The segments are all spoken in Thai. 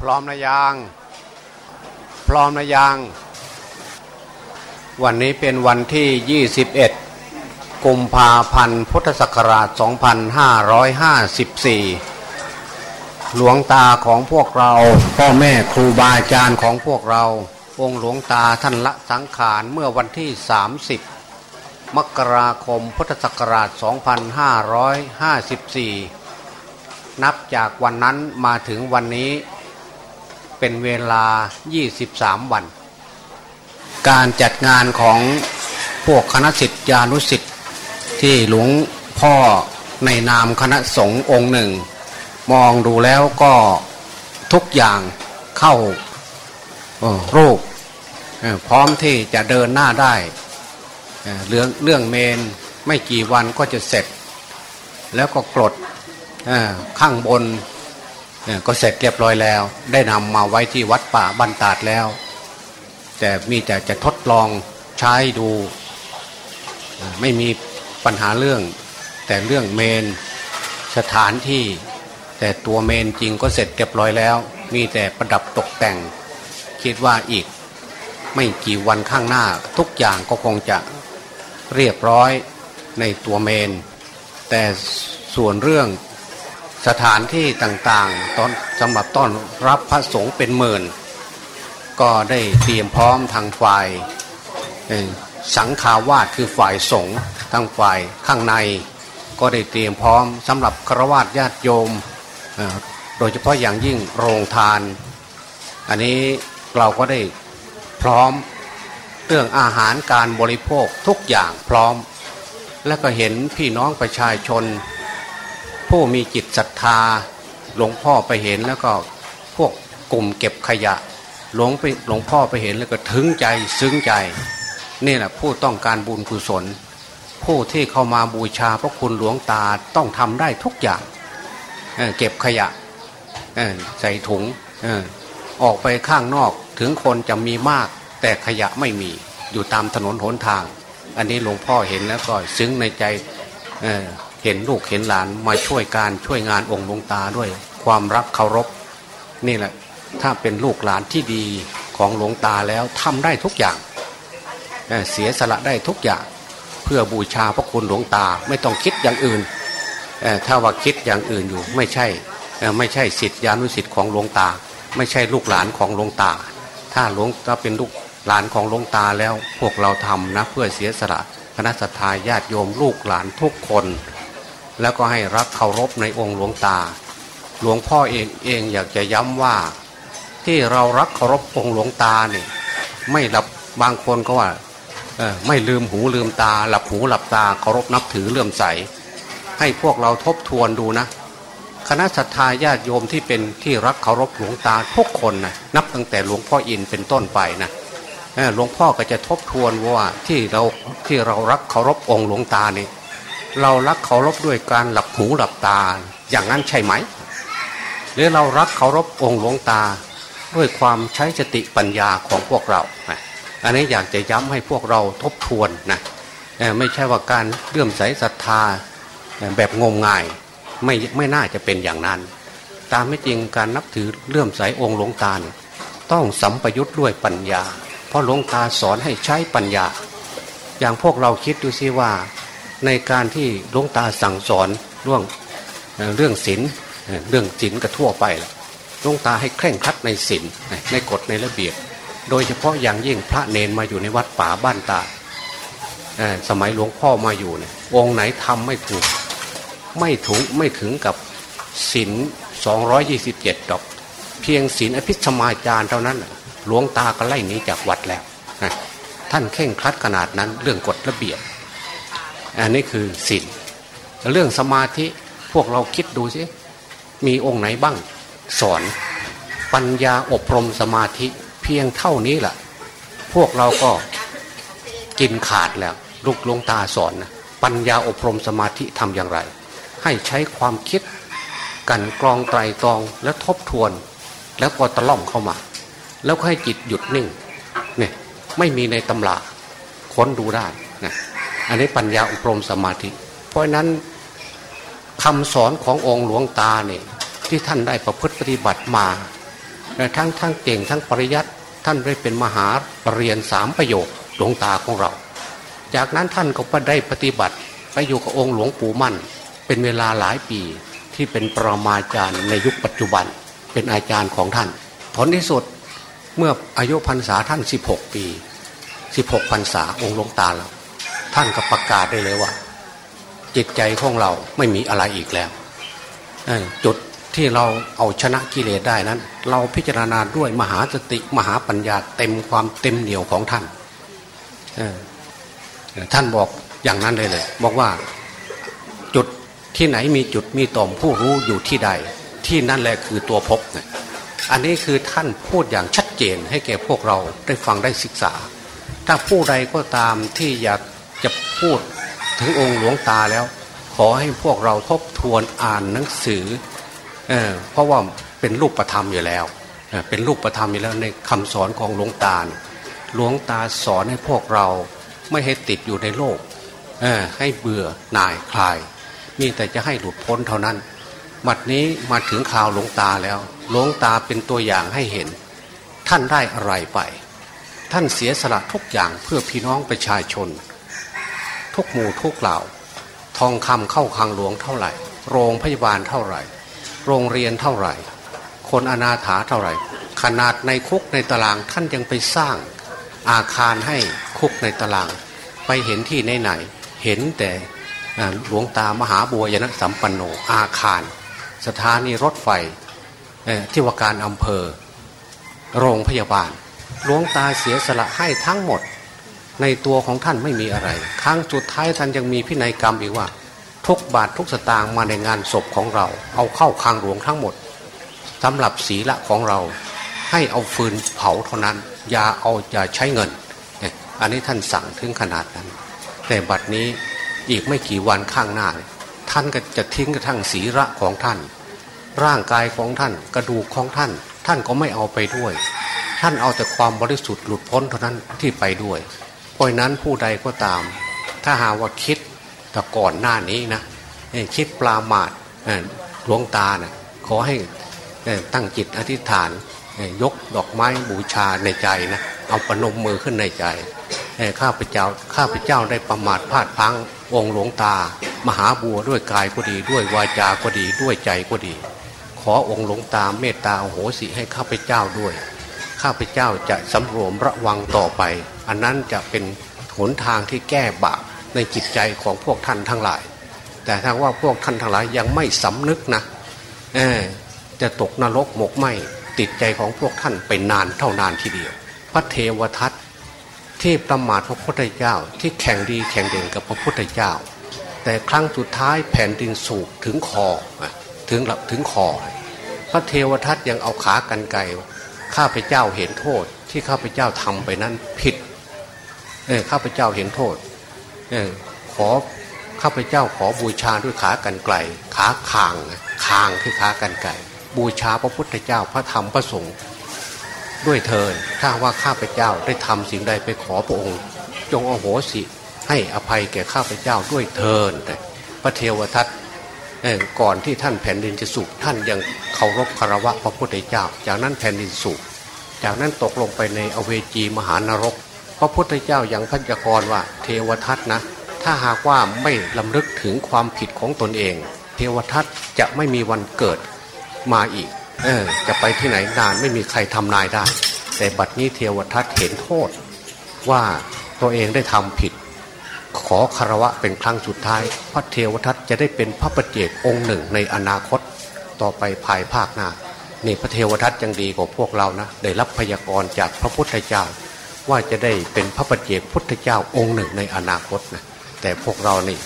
พร้อมนะยัง พร้อมนะยัง วันนี้เป็นวันที่ 21 กุมภาพันธ์ พุทธศักราช 2554 หลวงตาของพวกเราพ่อแม่ครูบาอาจารย์ของพวกเรา องค์หลวงตาท่านละสังขารเมื่อวันที่ 30 มกราคม พุทธศักราช 2554นับจากวันนั้นมาถึงวันนี้ เป็นเวลา 23 วัน การจัดงานของพวกคณะสิทธิานุสิทธิ์ที่หลวงพ่อในนามคณะสงฆ์องค์หนึ่ง มองดูแล้วก็ทุกอย่างเข้ารูปพร้อมที่จะเดินหน้าได้เรื่องเรื่องเมนไม่กี่วันก็จะเสร็จ แล้วก็กรดข้างบน ก็เสร็จเรียบร้อยแล้ว ได้นำมาไว้ที่วัดป่าบันตาดแล้ว แต่มีแต่จะทดลองใช้ดู ไม่มีปัญหาเรื่อง แต่เรื่องเมนสถานที่ แต่ตัวเมนจริงก็เสร็จเรียบร้อยแล้ว มีแต่ประดับตกแต่ง คิดว่าอีก ไม่กี่วันข้างหน้าทุกอย่างก็คงจะเรียบร้อยในตัวเมน แต่ส่วนเรื่อง สถานที่ต่างๆตอนสำหรับต้อนรับพระสงฆ์เป็นหมื่น ก็ได้เตรียมพร้อมทางฝ่ายสังฆาวาสคือฝ่ายสงฆ์ทางฝ่ายข้างใน ก็ได้เตรียมพร้อมสำหรับครวญญาติโยม โดยเฉพาะอย่างยิ่งโรงทาน อันนี้เราก็ได้พร้อมเรื่องอาหารการบริโภคทุกอย่างพร้อม และก็เห็นพี่น้องประชาชน ผู้มีจิตศรัทธาหลวงพ่อไปเห็นแล้วก็พวกกลุ่มเก็บขยะหลวงไปหลวงพ่อไปเห็นแล้วก็ถึงใจซึ้งใจนี่แหละผู้ต้องการบุญกุศล ผู้ที่เข้ามาบูชาพระคุณหลวงตาต้องทำได้ทุกอย่างเเก็บขยะใส่ถุงออกไปข้างนอกถึงคนจะมีมาก แต่ขยะไม่มีอยู่ตามถนนหนทาง อันนี้หลวงพ่อเห็นแล้วก็ซึ้งในใจ เห็นลูกเห็นหลานมาช่วยการช่วยงานองค์หลวงตาด้วย ความรักเคารพ นี่แหละ ถ้าเป็นลูกหลานที่ดีของหลวงตาแล้วทำได้ทุกอย่างเสียสละได้ทุกอย่างเพื่อบูชาพระคุณหลวงตาไม่ต้องคิดอย่างอื่นถ้าว่าคิดอย่างอื่นอยู่ไม่ใช่ไม่ใช่สิทธิานุสิทธิ์ของหลวงตา ไม่ใช่ลูกหลานของหลวงตา ถ้าหลวงถ้าเป็นลูกหลานของหลวงตาแล้วพวกเราทำนะเพื่อเสียสละคณะสัตยาญาติโยมลูกหลานทุกคน แล้วก็ให้รักเคารพในองค์หลวงตา หลวงพ่อเองเองอยากจะย้ำว่า ที่เรารักเคารพองค์หลวงตาเนี่ยไม่หลับบางคนก็ว่าไม่ลืมหูลืมตา หลับหูหลับตาเคารพนับถือเลื่อมใส ให้พวกเราทบทวนดูนะ คณะศรัทธาญาติโยมที่เป็นที่รักเคารพหลวงตาทุกคนนะนับตั้งแต่หลวงพ่ออินเป็นต้นไปนะหลวงพ่อก็จะทบทวนว่าที่เราที่เรารักเคารพองค์หลวงตาเนี่ย เรารักเคารพด้วยการหลับหูหลับตาอย่างนั้นใช่ไหม หรือเรารักเคารพองค์หลวงตาด้วยความใช้สติปัญญาของพวกเรา อันนี้อยากจะย้ำให้พวกเราทบทวนนะไม่ใช่ว่าการเลื่อมใสศรัทธาแบบงมงายไม่ไม่น่าจะเป็นอย่างนั้น ตามไม่จริงการนับถือเลื่อมใสองค์หลวงตาต้องสัมปยุทธ์ด้วยปัญญา เพราะหลวงตาสอนให้ใช้ปัญญา อย่างพวกเราคิดดูซิว่า ในการที่หลวงตาสั่งสอนเรื่องเรื่องศีลเรื่องศีลก็ทั่วไปแหละหลวงตาให้เคร่งครัดในศีลในกฎในระเบียบ โดยเฉพาะอย่างยิ่งพระเนนมาอยู่ในวัดป่าบ้านตาสมัยหลวงพ่อมาอยู่เนี่ยองค์ไหนทำไม่ถูก ไม่ถูกไม่ถึงกับศีลสองร้อยยี่สิบเจ็ดดอก เพียงศีลอภิสมาจารเท่านั้นหลวงตาก็ไล่หนีจากวัดแล้วท่านเข่งครัดขนาดนั้นเรื่องกฎระเบียบ อันนี้คือศีลเรื่องสมาธิพวกเราคิดดูสิมีองค์ไหนบ้าง สอน ปัญญาอบรมสมาธิเพียงเท่านี้แหละพวกเราก็กินขาดแล้วลูกลงตาสอนนะปัญญาอบรมสมาธิทำอย่างไร ให้ใช้ความคิด กันกรองไตรตรองและทบทวน แล้วก็ตะล่อมเข้ามา แล้วให้จิตหยุดนิ่งเนี่ยไม่มีในตำราค้นดูได้นะ อันนี้ปัญญาอบรมสมาธิ เพราะนั้นคำสอนขององค์หลวงตาเนี่ยที่ท่านได้ประพฤติปฏิบัติมา ทั้งทั้งเก่งทั้งปริยัติท่านได้เป็นมหาเรียนสามประโยคหลวงตาของเรา จากนั้นท่านก็ได้ปฏิบัติไปอยู่กับองค์หลวงปู่มั่น เป็นเวลาหลายปีที่เป็นปรมาจารย์ในยุคปัจจุบัน เป็นอาจารย์ของท่าน ผลที่สุดเมื่ออายุพรรษาท่าน 16 ปี 16พรรษาองค์หลวงตาแล้ว ท่านก็ประกาศได้เลยว่า จิตใจของเราไม่มีอะไรอีกแล้วจุดที่เราเอาชนะกิเลสได้นั้น เราพิจารณาด้วยมหาสติมหาปัญญาเต็มความเต็มเหนียวของท่านท่านบอกอย่างนั้นเลยเลยบอกว่าจุดที่ไหนมีจุดมีต่อมผู้รู้อยู่ที่ใด ที่นั่นแหละคือตัวพบเนี่ยอันนี้คือท่านพูดอย่างชัดเจนให้แก่พวกเราได้ฟังได้ศึกษา ถ้าผู้ใดก็ตามที่อยาก จะพูดถึงองค์หลวงตาแล้ว ขอให้พวกเราทบทวนอ่านหนังสือเเพราะว่าเป็นรูปประธรรมอยู่แล้วเเป็นรูปประธรรมอยู่แล้วในคำสอนของหลวงตาหลวงตาสอนให้พวกเราไม่ให้ติดอยู่ในโลกให้เบื่อหน่ายคลาย มีแต่จะให้หลุดพ้นเท่านั้นบัดนี้มาถึงข่าวหลวงตาแล้ว หลวงตาเป็นตัวอย่างให้เห็น ท่านได้อะไรไป ท่านเสียสละทุกอย่างเพื่อพี่น้องประชาชน ทุกหมู่ทุกเหล่า ทองคำเข้าคังหลวงเท่าไหร่ โรงพยาบาลเท่าไหร่ โรงเรียนเท่าไหร่ คนอนาถาเท่าไหร่ ขนาดในคุกในตารางท่านยังไปสร้างอาคารให้คุกในตาราง ไปเห็นที่ไหนไหนเห็นแต่หลวงตามหาบัวยนสัมปันโนอาคาร สถานีรถไฟที่ว่าการอำเภอ โรงพยาบาลหลวงตาเสียสละให้ทั้งหมด ในตัวของท่านไม่มีอะไร ครั้งสุดท้ายท่านยังมีพินัยกรรมอีกว่า ทุกบาททุกสตางค์มาในงานศพของเรา เอาเข้าคางหลวงทั้งหมดสำหรับศีละของเรา ให้เอาฟืนเผาเท่านั้น อย่าเอาอย่าใช้เงิน อันนี้ท่านสั่งถึงขนาดนั้น แต่บัดนี้อีกไม่กี่วันข้างหน้า ท่านก็จะทิ้งกระทั่งศีระของท่าน ร่างกายของท่านกระดูกของท่าน ท่านก็ไม่เอาไปด้วย ท่านเอาแต่ความบริสุทธิ์หลุดพ้นเท่านั้นที่ไปด้วย ราะนั้นผู้ใดก็ตาม ถ้าหาว่าคิดแต่ก่อนหน้านี้นะคิดปลาหมาดหลวงตานะขอให้ตั้งจิตอธิษฐานยกดอกไม้บูชาในใจนะเอาปนมมือขึ้นในใจข้าพเจ้าข้าพเจ้าได้ประมาทพลาดพังองค์หลวงตา มหาบัวด้วยกายก็ดี ด้วยวาจาก็ดีด้วยใจก็ดี ขอองค์หลวงตาเมตตาโหสิให้ข้าพเจ้าด้วย ข้าพเจ้าจะสำรวมระวังต่อไป อันนั้นจะเป็นหนทางที่แก้บาปในจิตใจของพวกท่านทั้งหลาย แต่ถ้าว่าพวกท่านทั้งหลายยังไม่สำนึกนะจะตกนรกหมกไหมติดใจของพวกท่านไปนานเท่านานทีเดียว พระเทวทัตที่ประมาทพระพุทธเจ้าที่แข่งดีแข่งเด่นกับพระพุทธเจ้า แต่ครั้งสุดท้ายแผ่นดินสูบถึงคอถึงหลับถึงคอ พระเทวทัตยังเอาขากันไกข้าพเจ้าเห็นโทษที่ข้าพเจ้าทำไปนั้นผิด เออข้าพเจ้าเห็นโทษ เออขอข้าพเจ้าขอบูชาด้วยขากันไกลขาคางคางคือขากันไกลบูชาพระพุทธเจ้าพระธรรมพระสงฆ์ด้วยเทินถ้าว่าข้าพเจ้าได้ทำสิ่งใดไปขอพระองค์ จงอโหสิ ให้อภัยแก่ข้าพเจ้าด้วยเทินพระเทวทัตก่อนที่ท่านแผ่นดินจะสุกท่านยังเคารพคารวะพระพุทธเจ้า จากนั้นแผ่นดินสุกจากนั้นตกลงไปในอเวจีมหานรก พระพุทธเจ้าอย่างพัญกรว่าเทวทัตนะ ถ้าหากว่าไม่ลำลึกถึงความผิดของตนเอง เทวทัตจะไม่มีวันเกิดมาอีก เออ จะไปที่ไหนนานไม่มีใครทำนายได้ แต่บัดนี้เทวทัตเห็นโทษ ว่าตัวเองได้ทำผิด ขอคารวะเป็นครั้งสุดท้าย พระเทวทัตจะได้เป็นพระประเจกองค์หนึ่งในอนาคตต่อไปภายภาคหน้านี่พระเทวทัตยังดีกว่าพวกเรานะ ได้รับพยากรณ์จากพระพุทธเจ้า ว่าจะได้เป็นพระปัจเจกพุทธเจ้าองค์หนึ่งในอนาคตนะแต่พวกเรานี่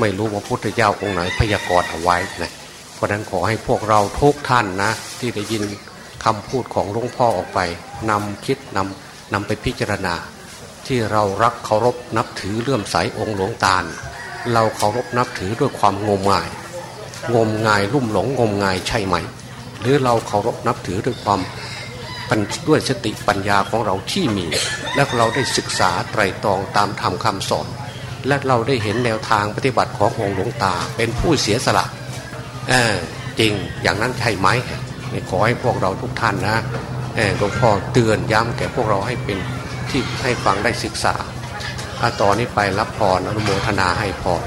ไม่รู้ว่าพุทธเจ้าองค์ไหนพยากรณ์เอาไว้นะเพราะนั้นขอให้พวกเราทุกท่านนะ ที่ได้ยินคำพูดของหลวงพ่อออกไปนำคิดนำนำไปพิจารณา ที่เรารักเคารพนับถือเลื่อมใสองค์หลวงตาลเราเคารพนับถือด้วยความงมงาย งมงายลุ่มหลงงมงายใช่ไหม หรือเราเคารพนับถือด้วยความ ด้วยสติปัญญาของเราที่มี และเราได้ศึกษาไตรตรองตามธรรมคำสอน และเราได้เห็นแนวทางปฏิบัติขององค์หลวงตาเป็นผู้เสียสละจริงอย่างนั้นใช่ไหมขอให้พวกเราทุกท่านนะหลวงพ่อเตือนย้ำแก่พวกเราให้เป็นที่ให้ฟังได้ศึกษาอาต่อนนี้ไปรับพรอนุโมทนาให้พร